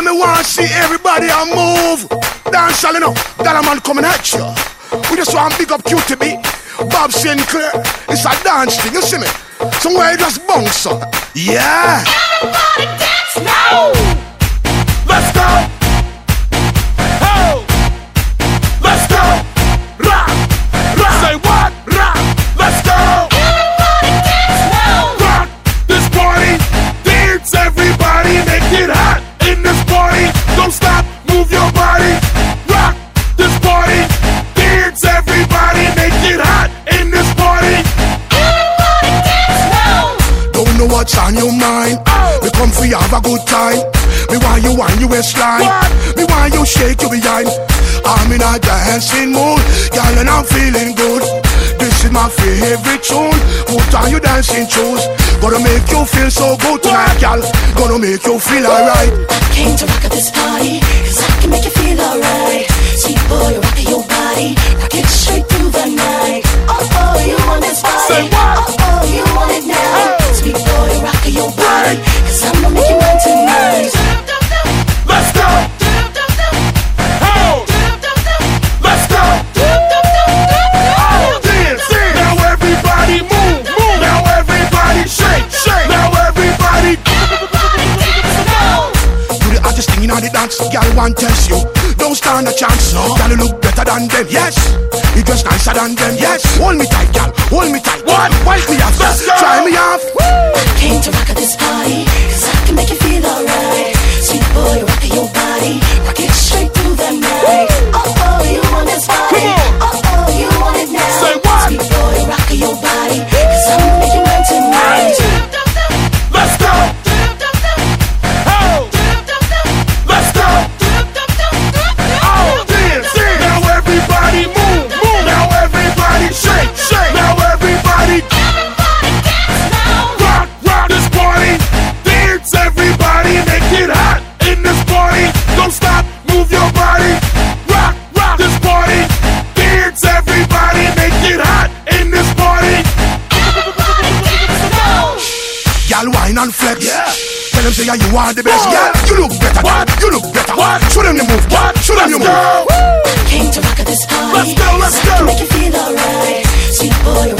Yeah, me want to see everybody a move. Dance all. That a man coming at you. We just want big up QTB. Bob Sinclar. It's a dance thing, you see me? Somewhere you just bounce up. Yeah. What's on your mind. Oh. We come for you have a good time. Me want you wind you waistline. What? Me want you shake your behind. I'm in a dancing mood, girl, and I'm feeling good. This is my favorite tune. Put on your dancing shoes. Gonna make you feel so good tonight, girl. Gonna make you feel alright. I Came to rock at this party, cause I can make you feel the hottest thing in all the dance, girl. Want test you. Don't stand a chance. No. Girl, you look better than them. Yes. You dress nicer than them. Yes. Hold me tight, girl. Hold me tight. What? Wipe me off. Let's go. Try me off. Came to Girl, wine and flex. Yeah. Tell them say yeah, you are the best. What? Yeah, you look better. What? You look better. What? Show them the move. What? Show them Let's the move. go. Came to rock at this party. Let's go, let's so I can go. make you feel alright. Sweet boy,